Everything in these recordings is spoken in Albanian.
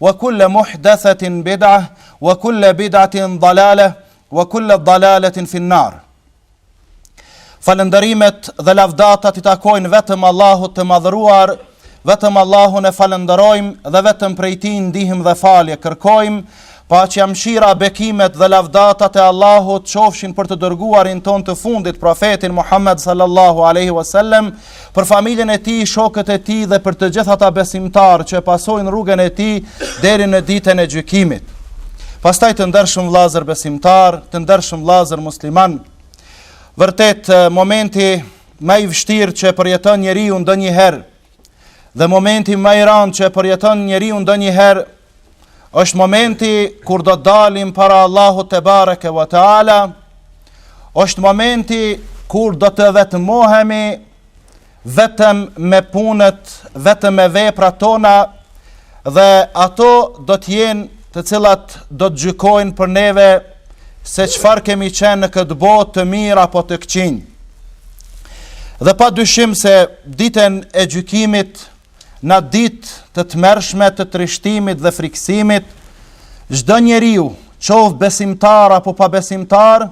Wa kulla muhdathatin bid'ah wa kulla bid'atin dalalah wa kulla dalalatin fi an-nar. Falënderimet dhe lavdatat i takojnë vetëm Allahut të Madhëruar, vetëm Allahun e falënderojmë dhe vetëm prej Tij ndihmë dhe falje kërkojmë. Paqja, mëshira, bekimet dhe lavdatat e Allahut qofshin për të dërguarin tonë të fundit, profetin Muhammed sallallahu alaihi wasallam. për familjen e tij, shokët e tij dhe për të gjithë ata besimtarë që e pasojnë rrugën e tij deri në ditën e gjykimit. Pastaj të ndershëm vëllazër besimtar, të ndershëm vëllazër musliman. Vërtet momenti ma i vështirë që përjeton njeriu ndonjëherë dhe momenti ma i ranë që përjeton njeriu ndonjëherë Është momenti kur do të dalim para Allahut tebareke ve teala. Është momenti kur do të vetëmohemi vetëm me punët, vetëm me veprat tona dhe ato do të jenë të cilat do të gjykojnë për neve se çfarë kemi qenë në këtë botë të mirë apo të këqinj. Dhe pa dyshim se ditën e gjykimit N'at ditë të tmerrshme të trishtimit dhe frikësimit, çdo njeriu, qoftë besimtar apo pabesimtar,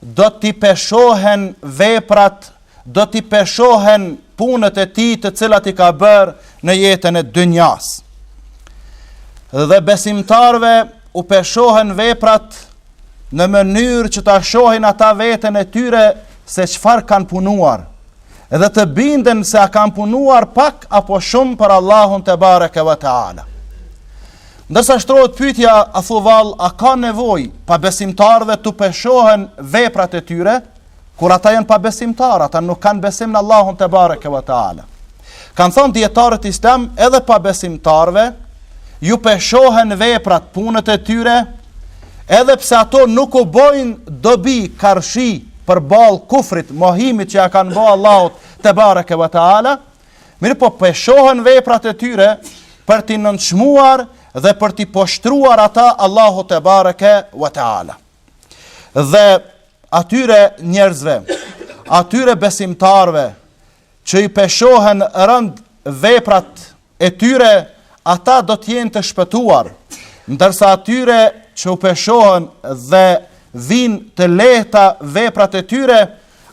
do t'i peshohen veprat, do t'i peshohen punët e tij të cilat i ka bërë në jetën e dynjasë. Dhe besimtarve u peshohen veprat në mënyrë që ta shohin ata veten e tyre se çfarë kanë punuar. dhe të binden se a kanë punuar pak apo shumë për Allahun tebareke ve teala. Ndërsa shtrohet pyetja, a thu vallë, a ka nevojë pabesimtarëve t'u peshohen veprat e tyre, kur ata janë pabesimtarë, ata nuk kanë besim në Allahun tebareke ve teala. Kanë thonë dijetarët islam edhe pabesimtarëve ju peshohen veprat, punët e tyre, edhe pse ato nuk u bojnë dobi karshi përballë kufrit, mohimit që ia kanë bo Allahut tebareke ve teala, mirëpo peshohen veprat e tyre për t'i nënçmuar dhe për t'i poshtruar ata Allahu tebareke ve teala. Dhe atyre njerëzve, atyre besimtarve, që i peshohen rëndë veprat e tyre, ata do të jenë të shpëtuar, ndërsa atyre që u peshohen dhe vijnë të lehta veprat e tyre,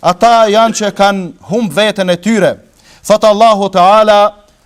ata janë që kanë humb veten e tyre. Thotë Allahu Teala,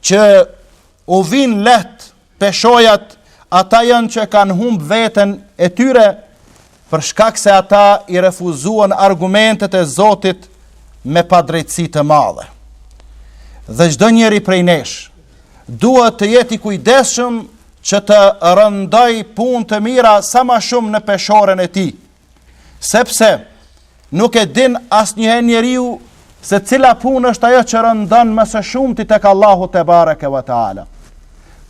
që u vijnë lehtë peshojat, ata janë që e kanë humbë veten e tyre, për shkak se ata i refuzuan argumentet e Zotit me padrejtësi të madhe. Dhe çdo njeri prej nesh duhet të jetë i kujdesshëm që të rëndojë punë të mira sa më shumë në peshoren e tij. Sepse nuk e din asnjëherë njeriu se cila punë është ajo që rëndon më së shumti tek Allahu tebareke ve teala.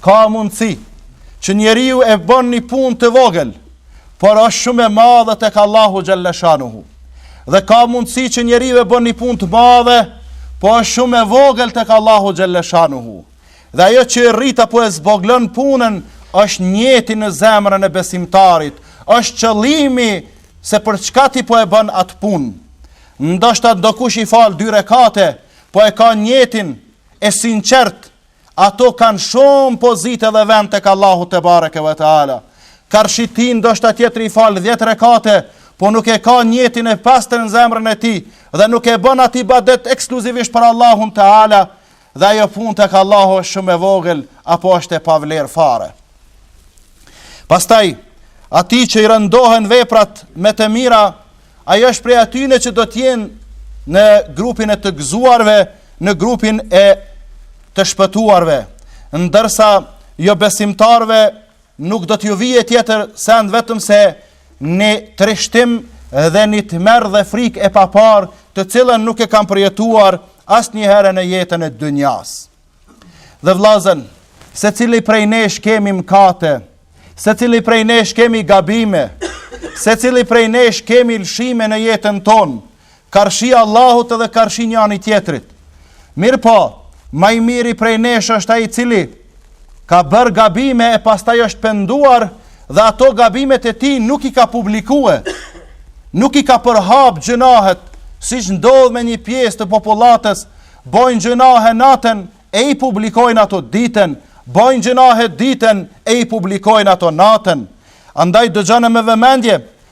Ka mundësi që njeriu e bën një punë të vogël, por është shumë e madhe tek Allahu xhelle shanuhu. Dhe ka mundësi që njeriu e bën një punë të madhe, por është shumë e vogël tek Allahu xhelle shanuhu. Dhe ajo që e rrit apo e zboglon punën është nijeti në zemrën e besimtarit, është qëllimi se për çka ti po e bën atë punë. Ndoshta dokush i fal dy rekate, po e ka nijetin e sinqertë, ato kanë shumë pozitë dhe vend tek Allahu tebareke ve teala. Karshi tij ndoshta tjetri i fal 10 rekate, po nuk e ka nijetin e pastër në zemrën e tij dhe nuk e bën atë ibadet ekskluzivisht për Allahun teala. dhe ajo punë tek Allahu është shumë e vogël apo është e pavlerë fare. Pastaj, atij që i rëndohen veprat me të mira, ajo është prej atyne që do t'jenë në grupin e të gëzuarve, në grupin e të shpëtuarve, ndërsa jobesimtarëve Nuk do t'ju vijë tjetër send vetëm se një trishtim dhe një tmerr dhe frikë e paparë të cilën nuk e kanë përjetuar asnjëherë në jetën e dynjasë. Dhe vllazën, secili prej nesh kemi mkate, secili prej nesh kemi gabime, secili prej nesh kemi lëshime në jetën tonë, karshi Allahut edhe karshi njani tjetrit. Mirëpo, ma i miri prej nesh është ai i cili ka bërë gabime e pastaj është penduar dhe ato gabimet e tij nuk i ka publikue, nuk i ka përhap gjynahet, siç ndodh me një pjesë të popullatës, bojnë gjynahe natën e i publikojnë ato ditën, bojnë gjynahe ditën e i publikojnë ato natën. Andaj dëgjone me vëmendje,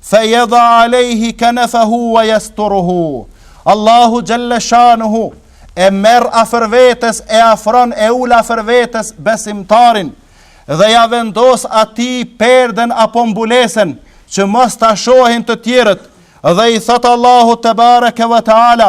Fe jedau alejhi kenefehu ve jesturuhu. Allahu xhelle shanuhu e merr afër vetes e afron e ul afër vetes besimtarin dhe ia vendos atij perden apo mbulesën që mos ta shohin të tjerët dhe i thotë Allahu tebareke ve teala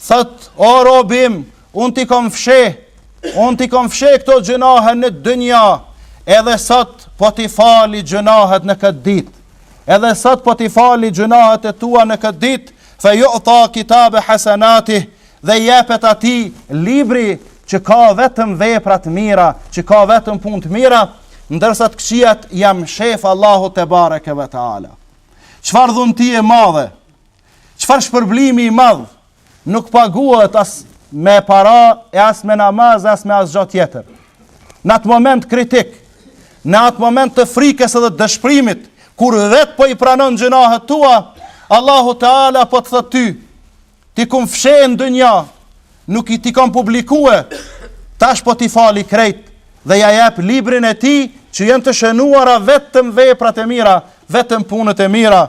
Thotë, o robi im, unë ti kom fsheh, unë t'i kom fsheh këto gjynahe në dynja, edhe sot po t'i fali gjynahet në këtë ditë, edhe sot po t'i fali gjynahet e tua në këtë ditë, fe juta kitabe hasenatih, dhe jepet atij libri që ka vetëm veprat e mira, që ka vetëm punët e mira, ndërsa të këqijat ia mshef Allahu tebareke ve taala. Çfarë dhuntie e madhe Çfarë shpërblimi i madh nuk paguhet as me para e as me namaz e as me asgjë tjetër. Në atë moment kritik, në atë moment të frikës edhe të dëshpërimit, kur vetë po i pranon gjynahet e tua, Allahu Teala po të thot ty, t'i kom fsheh në dynja, nuk t'i kom publikue, tash po t'i fali krejt, dhe ia jep librin e tij, që janë të shënuara vetëm veprat e mira, vetëm punët e mira,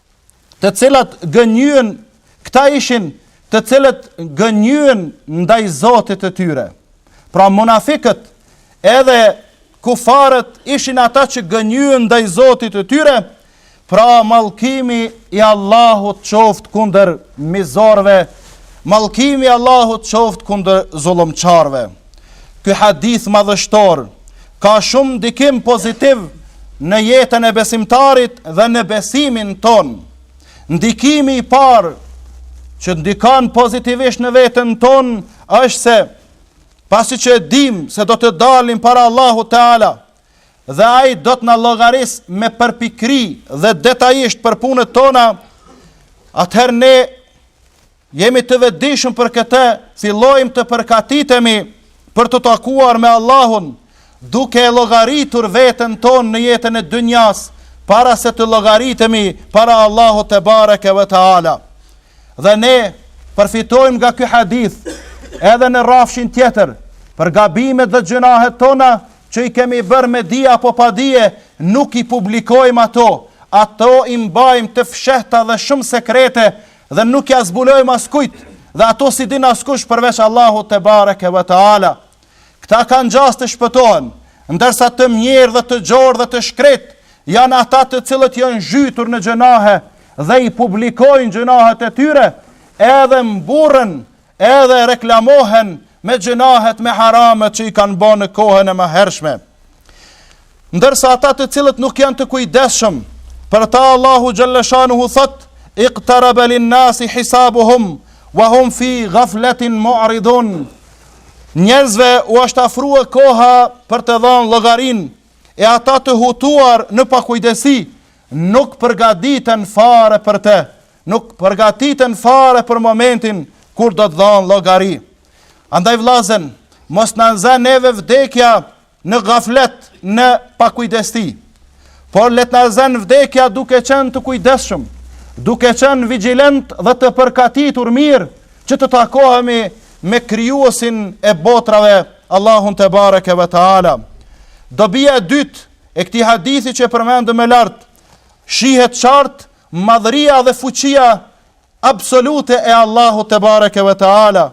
të cilët gënjyen, këta ishin të cilët gënjyen ndaj Zotit të tyre. Pra munafikët edhe kufarët ishin ata që gënjyen ndaj Zotit të tyre, pra mallkimi i Allahut qoftë kundër mizorëve, mallkimi i Allahut qoftë kundër zullumqarëve. Ky hadith madhështor ka shumë ndikim pozitiv në jetën e besimtarit dhe në besimin tonë. Ndikimi i parë që ndikon pozitivisht në veten tonë është se pasi që e dimë se do të dalim para Allahu Teala dhe ai do të na llogarisë me përpikëri dhe detajisht për punët tona, atëherë ne Jemi të vetëdijshëm për këtë, fillojmë të përgatitemi për t'u takuar me Allahun, duke e llogaritur veten tonë në jetën e dynjasë, para se të llogaritemi para Allahut tebareke ve teala. Dhe ne përfitojmë nga ky hadith edhe në rrafshin tjetër për gabimet dhe gjynahet tona që i kemi bërë me dije apo pa dije, nuk i publikojmë ato, ato i mbajmë të fshehta dhe shumë sekrete Dhe nuk ia zbulojmë askujt, dhe ato s'i din askush përveç Allahut tebareke ve teala. Këta kanë gjasë të shpëtohen, ndërsa të mjerë dhe të gjorë dhe të shkretë, janë ata të cilët janë zhytur në gjynahe dhe i publikojnë gjynahet e tyre, edhe mburren Edhe reklamohen me gjynahet me haramet që i kanë ba në kohën e mëhershme. Ndërsa ata të cilët nuk janë të kujdesshëm, për ta Allahu xhalleshanuhu thotë: "Iqtaraba lin-nasi hisabuhum wa hum fi ghaflatin mu'ridun." Njerëzve u është afrue koha për të dhanë llogarinë e ata të hutuar në pakujdesi nuk përgatiten fare për të. nuk përgatiten fare për momentin kur do të dhanë llogari. Andaj vllazën, mos të na zën neve vdekja në gaflet në pakujdesti, por le të na zënë vdekja duke qenë të kujdeshëm, duke qenë vigjilentë dhe të përgatitur mirë që të takohemi me Krijuesin e botrave Allahun tebareke ve teala. Dobia e dytë e këtij hadithi që e përmendëm më lart, shihet qartë Madhëria dhe fuqia absolute e Allahut tebareke ve teala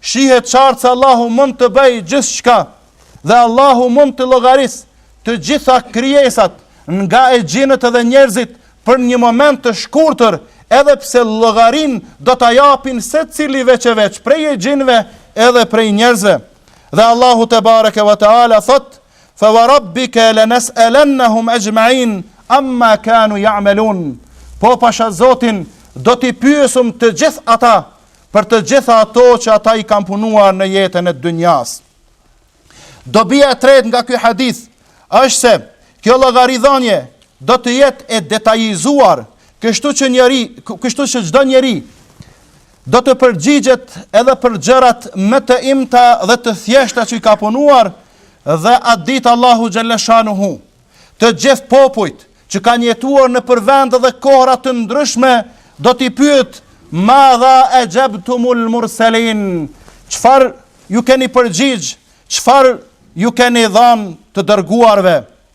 shihet qartë se Allahu mund të bëjë gjithçka dhe Allahu mund të llogarisë të gjitha krijesat nga exhinët dhe njerëzit për një moment të shkurtër edhe pse llogarinë do ta japin secili veç e veç prej exhinëve edhe prej njerëzve dhe Allahu tebareke ve teala thotë Fa wa rabbika lanas'alannahum ajma'in amma kanu ya'malun. Po pasha Zotin do t'i pyesim të gjithë ata për të gjitha ato që ata i kanë punuar në jetën e dynjasë. Dobia e tretë nga ky hadith është se kjo llogaridhënie do të jetë e detajizuar, kështu që njeri, kështu që çdo njeri do të përgjigjet edhe për gjërat më të imta dhe të thjeshta që i ka punuar dhe atë ditë Allahu xhel-le shanuhu të gjithë popujt që kanë jetuar nëpër vende dhe kohëra të ndryshme do t'i pyet madha exhebtumul murselin çfarë ju keni përgjigj çfarë ju keni dhanë të dërguarve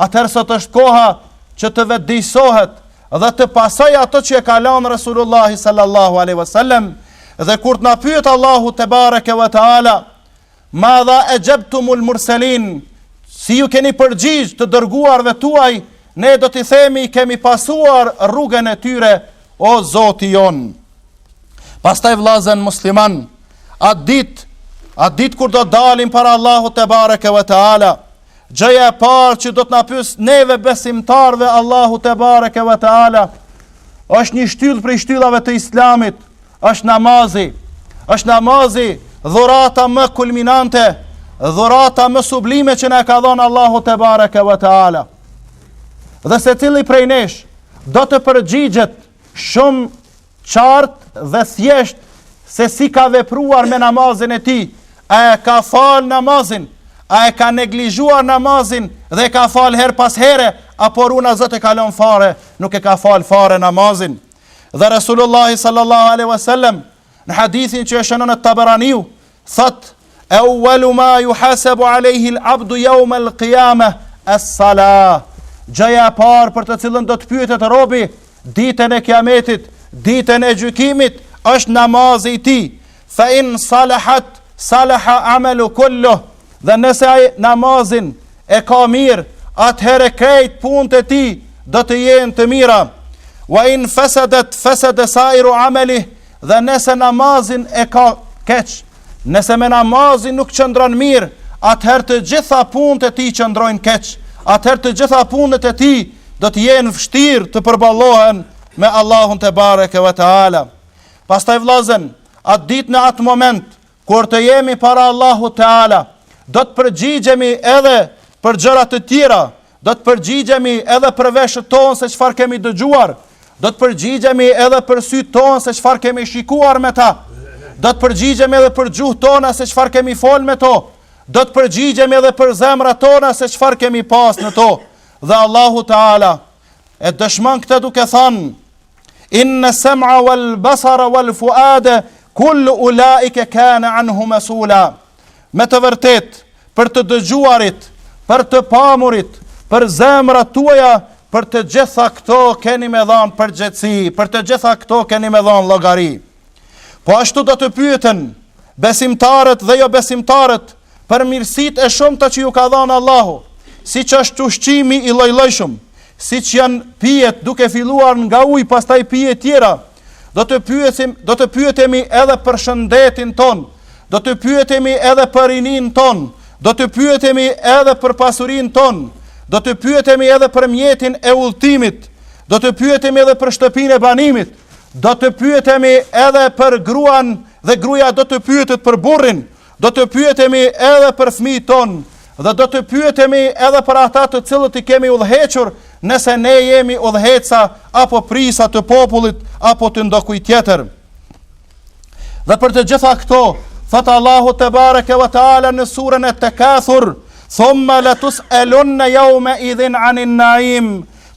atëherë sot është koha që të vetëdijesohet dhe të pasojë ato që e ka lanë Resulullahi sallallahu aleyhi vësallem, dhe kur të na pyet Allahu tebareke ve teala, madha exhebtumul murselin, si ju keni përgjigj të dërguarve tuaj, ne do t'i themi kemi pasuar rrugën e tyre, o zoti jonë. Pastaj vllazën muslimanë, atë ditë, atë ditë kur do dalim para Allahut tebareke ve teala, Gjëja e parë që do të na pyesë neve besimtarëve Allahu tebareke ve teala është një shtyllë prej shtyllave të Islamit, është namazi. Është namazi dhurata më kulminante, dhurata më sublime që na ka dhënë Allahu tebareke ve teala. Dhe secili prej nesh do të përgjigjet shumë qartë dhe thjesht se si ka vepruar me namazin e tij, a e ka falë namazin, a e ka neglizhuar namazin dhe e ka falë herë pas here, apo runa Zot e kalon fare, nuk e ka falë fare namazin. Dhe Resulullahi sallallahu aleyhi wasallam, në hadithin që e shënon et-Taberaniu, Thot, ewwelu ma juhasebu alejhi l'abdu jaume l'kijame, es-sala, gjëja e parë për të cilën do të pyetet robi, ditën e kiametit, ditën e gjykimit, është namazi i tij, fa in salahat, salaha ameluhu kulluh, dhe nëse ai namazin e ka mirë, atëherë krejt punët e tij do të jenë të mira. Wa in fasadat fasada sa'iru amalihi Dhe nëse namazin e ka keq, nëse me namazin nuk qëndron mirë, atëherë të gjitha punët e tij qëndrojnë keq. Atëherë të gjitha punët e tij do të jenë vështirë të përballohen me Allahun tebareke ve teala. Pastaj vëllezër, atë ditë në atë moment kur të jemi para Allahu Teala, do të përgjigjemi edhe për gjëra të tjera, do të përgjigjemi edhe për veshët tonë se çfarë kemi dëgjuar, do të përgjigjemi edhe për sytë tonë se çfarë kemi shikuar me ta, do të përgjigjemi edhe për gjuhët tona se çfarë kemi fol me to, do të përgjigjemi edhe për zemrat tona se çfarë kemi pas në to. Dhe Allahu Teala e dëshmon këtë duke thënë Inna sam'a wal basara wal fuada kullu ulaika kana anhu mas'ula. Me të vërtetë, për të dëgjuarit, për të pamurit, për zemrat tuaja, për të gjitha këto keni me dhan përgjegjësi, për të gjitha këto keni me dhan llogari. Po ashtu do të pyeten besimtarët dhe jobesimtarët për mirësitë e shumta që ju ka dhanë Allahu, siç është ushqimi i llojllojshëm, siç janë pijet duke filluar nga uji pastaj pijet tjera, do të pyetemi edhe për shëndetin tonë, do të pyetemi edhe për rininë tonë, do të pyetemi edhe për pasurinë tonë, do të pyetemi edhe për mjetin e udhëtimit, do të pyetemi edhe për shtëpinë e banimit, do të pyetemi edhe për gruan dhe gruja do të pyetet për burrin, do të pyetemi edhe për fëmijët tonë dhe do të pyetemi edhe për ata të cilët i kemi udhëhequr, nëse ne jemi udhëheqsa apo prisa të popullit apo të ndokuj tjetër. Dhe për të gjitha këto, thotë Allahu tebareke ve teala në surën et-Tekathur, thumma latus'alunna yawmaidhin anin naim.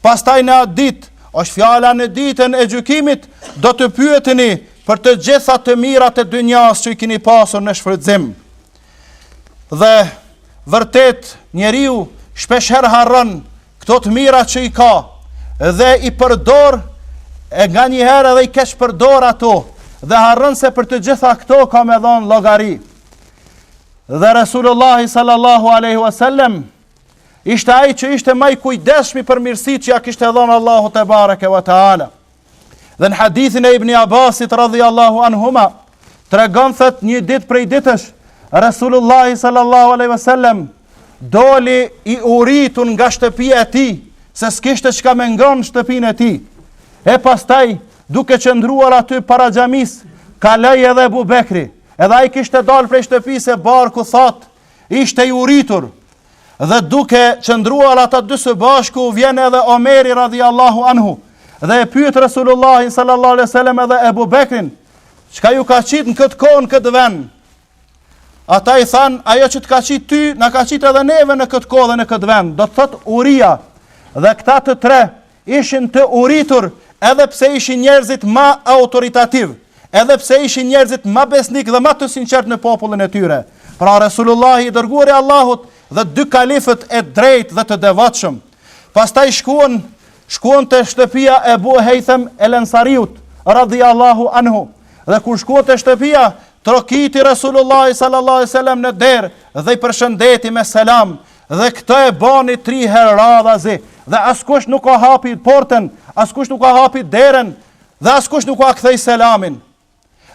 Pastaj në atë ditë Është fjala në ditën e gjykimit, do të pyeteni për të gjitha të mirat e dynjas që i kini pasur në shfrytëzim. Dhe vërtet njeriu shpesh herë harron këto të mira që i ka dhe i përdor e nganjëherë edhe i keqpërdor ato dhe harron se për të gjitha këto ka me dhon llogari. Dhe Resulullah sallallahu alaihi wasallam Ishte ai që ishte ma i kujdesshmi për mirësitë që ia kishte dhënë Allahu tebareke ve teala. Dhe në hadithin e Ibn Abbasit radhiyallahu anhuma tregon se një ditë prej ditësh Resulullah sallallahu alaihi wasallam doli i uritur nga shtëpia e tij, se s'kishte çka me ngron në shtëpinë e tij. E pastaj, duke qëndruar aty para xhamisë, kaloi edhe Ebu Bekri. Edhe ai kishte dalë prej shtëpisë e barku thatë ishte i uritur, dhe duke qëndruar ata dy së bashku, vjen edhe Omeri radhi Allahu anhu, dhe e pyet Resulullahin sallallahu alaihi wasallam edhe Ebu Bekrin, çka ju ka qitë në këtë kohë në këtë vend? Ata i thanë, ajo që të ka qitë ty, na ka qitë edhe neve në këtë kohë dhe në këtë vend. Do të thotë uria. Dhe këta të tre Ishin të uritur edhe pse ishin njerëzit ma autoritativë, edhe pse ishin njerëzit ma besnikë dhe ma të sinqertë në popullin e tyre. Pra Resulullahi i dërguari i Allahut dhe dy kalifët e drejtë dhe të devotshëm. Pastaj shkuan, shkuan te shtëpia e Ebu Hejthem el Ensariut, radhi Allahu anhu. Dhe kur shkuan te shtëpia, trokiti Resulullahi sallallahu sallam në derë dhe i përshëndeti me selam, Dhe këtë e bani tri herë radhazi, dhe askush nuk ua hapi portën, askush nuk ua hapi derën, dhe askush nuk ua ktheu selamin.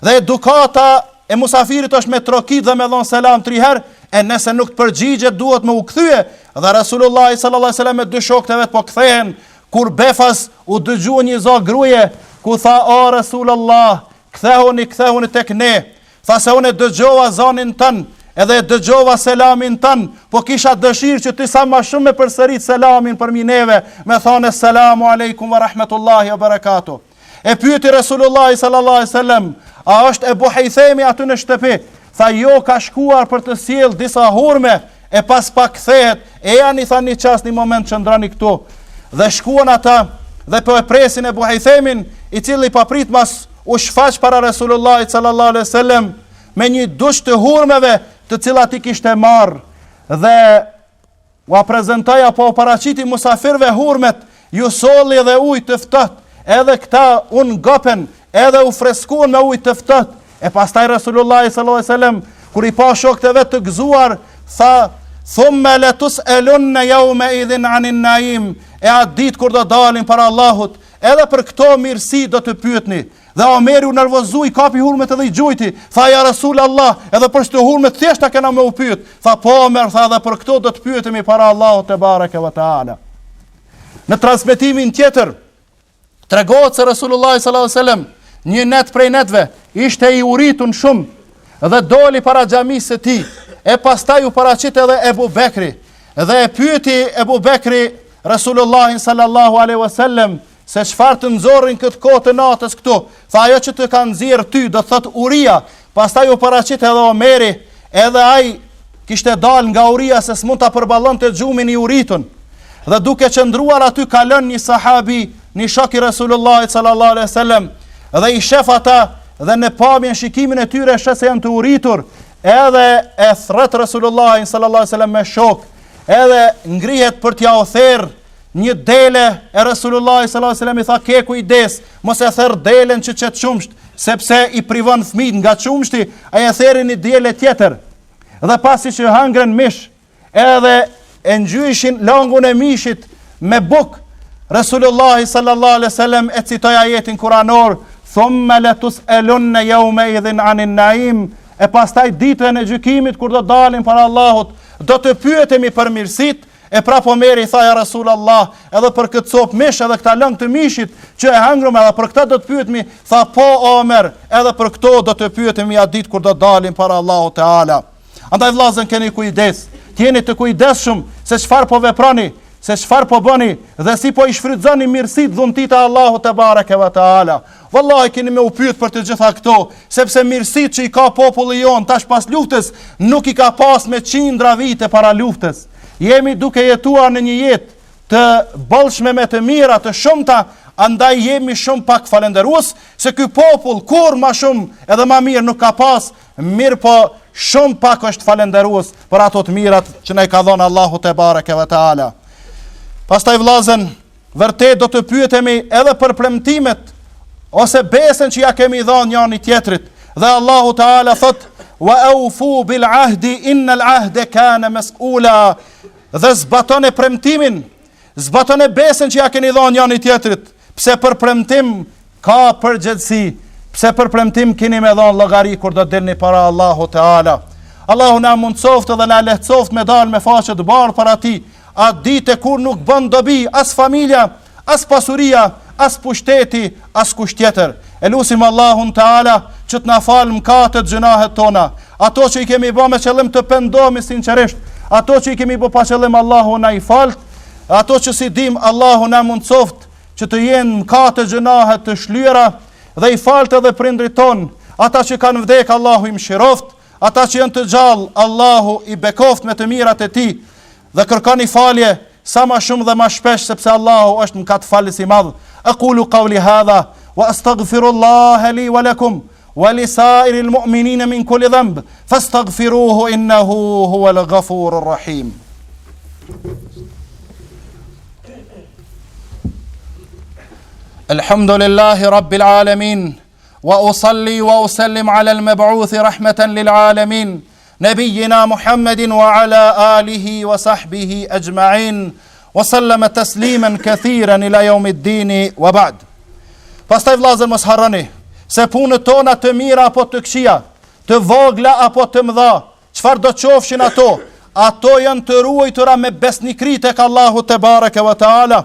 Dhe edukata e musafirit është me trokit dhe me dhon selam tri herë, e nëse nuk të përgjigjet duhet me u kthye, dhe Rasulullah sallallahu alaihi wasallam me dy shokët e vet po kthehen, kur befas u dëgjua një za gruaje, ku tha ja Resulallah, kthehuni, kthehuni tek ne, Tha se unë e dëgjova zanin tënd, edhe e dëgjova selamin tënd, po kisha dëshirë që ti sa ma shumë me përsërit selamin përmbi neve, me thanë esselamu alejkum ve rahmetullahi ve berekatu. E pyti Resulullahi sallallahu sallam, a është Ebu Hejthemi aty në shtëpi, tha jo ka shkuar për të sjellë disa hurme, E pas pak kthehet, ejani tha një çast një moment qëndroni këtu. Dhe shkuan ata dhe po e presin Ebu Hejthemin, i cili papritmas u shfaq para Resulullahit sallallahu alaihi wasallam me një dush të hurmeve të cilat i kishte marrë dhe ua prezantoi apo u paraqiti musafirëve hurmet Ju solli edhe ujë të ftohtë, edhe këta u ngopën, edhe u freskuan me ujë të ftohtë. E pastaj Resulullah sallallahu alaihi wasallam kur i pa shokët e vet të gëzuar, tha: "Thumma la tus'alunna yawma idhin 'anin na'im." E atë ditë kur do dalni para Allahut, edhe për këto mirësi do të pyetni. Dhe Omeri u nervozoi, kapi hurmet edhe i gjujti. Tha ja Rasul Allah, edhe për këto hurme të thjeshta kena me u pyet. Tha po Omer, tha edhe për këto do të pyetemi para Allahut te bareke ve teala. Në transmetimin tjetër tregohet se Resulullah sallallahu alaihi wasallam një net prej netve ishte i uritun shumë dhe doli para xhamisë së tij. E pastaj u paraqit edhe Ebu Bekri dhe e pyeti Ebu Bekri Resulullahin sallallahu alaihi wasallam Se çfarë të nxori në këtë kohë të natës këtu? Tha ajo që të ka nxjerr ty, do të thot uria. Pastaj u paraqit edhe Omeri, edhe ai kishte dal nga uria se s'mund ta përballonte gjumin i uritun. Dhe duke qëndruar aty kalon një sahabi, një shok i Resulullahit sallallahu alaihi wasallam, dhe i shef ata dhe në pamjen shikimin e tyre shef se janë të uritur, edhe e thrret Resulullahin sallallahu alaihi wasallam me shok, edhe ngrihet për t'iau therr Një dele e Resulullah sallallahu alaihi wasallam i tha ke kujdes, mos e therr delen që çet qumsht, sepse i privon fëmijët nga qumshti, ai e therri një dele tjetër. Dhe pasi që hangrën mish, edhe e ngjyshin langun e mishit me buk. Resulullah sallallahu alaihi wasallam e citoi ajetin kuranor, thumma latus'alunna yawma idhin anin naim, e pastaj ditën e gjykimit kur do dalin para Allahut, do të pyetemi për mirësitë E prap Omeri i tha ja Rasul Allah, edhe për këtë copë mish edhe këtë lëng të mishit që e hëngrëm edhe për këta do të pyetmi, tha po Omer, edhe për këto do të pyetemi atë ditë kur do dalim para Allahu te ala. Andaj vllazën keni kujdes, të jeni të kujdesshëm se çfarë po veproni, se çfarë po bëni dhe si po i shfrytëzoni mirësitë dhuntit e Allahut te bareke ve te ala. Vallahi keni me u pyet për të gjitha këto, sepse mirësitë që i ka populli jon tash pas luftës nuk i ka pas me qindra vite para luftës. Jemi duke jetuar në një jetë të bollshme me të mira, të shumta, andaj jemi shumë pak falënderues se ky popull kurrë ma shumë edhe ma mirë nuk ka pas, mirëpo shumë pak është falënderues për ato të mirat që na i ka dhënë Allahu te bareke ve teala. Pastaj vëllazën Vërtet do të pyetemi edhe për premtimet ose besën që ja kemi dhan njani tjetrit. Dhe Allahu Teala thot: "Wa awfu bil ahdi innal ahda kana mas'ula." Dhe zbatoni premtimin, zbatoni besën që ja keni dhan njani tjetrit, pse për premtim Ka përgjegjësi, pse për premtim keni me dhon llogari kur do dilni para Allahut te Ala. Allahu na mundësoftë dhe na lehtësoftë me dalë me faqe të bardhë para Tij, atë ditë kur nuk bon dobi as familja, as pasuria, as pushteti, as kush tjetër. E lusim Allahun te Ala që të na falë mëkatet, gjynahet tona, ato që i kemi bo me qëllim të pendohemi sinqerisht, ato që i kemi bo pa qëllim Allahu na i faltë, ato që s'i dim Allahu na mundësoftë, që të jenë mkate gjënahet të shlyera dhe i falt edhe prindërit tonë, ata që kanë vdekur Allahu i mëshiroftë, ata që janë të gjallë Allahu i bekoftë me të mirat e tij dhe kërkoni falje sa ma shumë dhe ma shpesh sepse Allahu është mkatfalës i madh. Aqulu qawli hadha wa astaghfirullaha li wa lakum. ولسائر المؤمنين من كل ذنب فاستغفروه انه هو الغفور الرحيم الحمد لله رب العالمين واصلي واسلم على المبعوث رحمه للعالمين Nebijina Muhammedin wa ala alihi wa sahbihi egjmain, wa sallame teslimen kethiren ila jeumid dini, wa ba'd. Pastaj vllazër mos harroni, se punët tona të mira apo të këqija, të vogla apo të mëdha, çfarëdo qofshin ato, ato janë të ruajtura me besnikëri tek Allahu tebareke ve teala,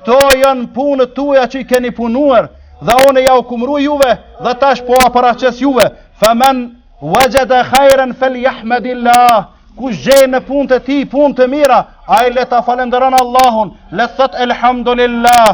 Këto janë punët tuaja që i keni punuar dhe unë jau numroj juve dhe tash po jua paraqes juve. Faman wajada khairan falyahmadillah. Kush gjen në punët e tij punë të mira, ai le ta falënderon Allahun, le t'thot elhamdulillah.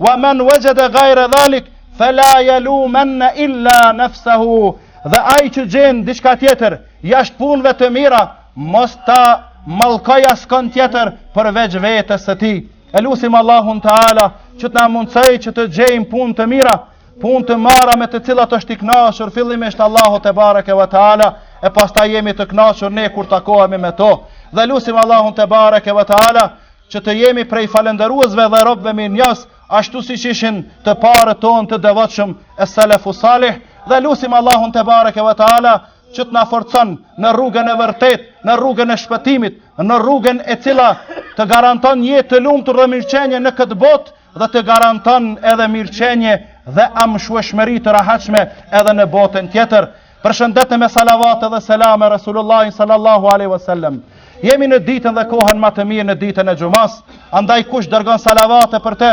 Wa man wajada ghayra dhalik fala yalumanna illa nafsuhu. Dhe ai që gjen diçka tjetër jashtë punëve të mira, mos ta mallkoj askon tjetër përveç vetes së tij. E lusim Allahun teala që të na mundësojë që të gjejmë punë të mira, punë të mara me të cilat është i knaqur, fillimisht Allahu tebareke ve teala, e pastaj jemi të knaqur ne kur takohemi me to. Dhe lusim Allahun tebareke ve teala që të jemi prej falenderuesve dhe robëve mirënjohës, ashtu siç ishin të parët tonë të devotshëm e selefu salih, dhe lusim Allahun tebareke ve teala, që të na forcon në rrugën e vërtetë, në rrugën e shpëtimit, në rrugën e cila të garanton jetë të lumtur dhe mirëqenie në këtë botë dhe të garanton edhe mirëqenie dhe amshueshmëri të rahatshme edhe në botën tjetër. Përshëndete me salavate dhe selame Resulullahin sallallahu alaihi wasallam. Jemi në ditën dhe kohën ma të mirë në ditën e xhumas, andaj kush dërgon salavate për te,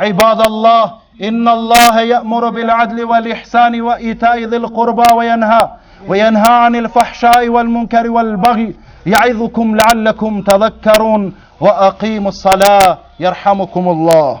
عباد الله إن الله يأمر بالعدل والإحسان وإيتاء ذي القربى وينهى وينهى عن الفحشاء والمنكر والبغي يعظكم لعلكم تذكرون وأقيموا الصلاة يرحمكم الله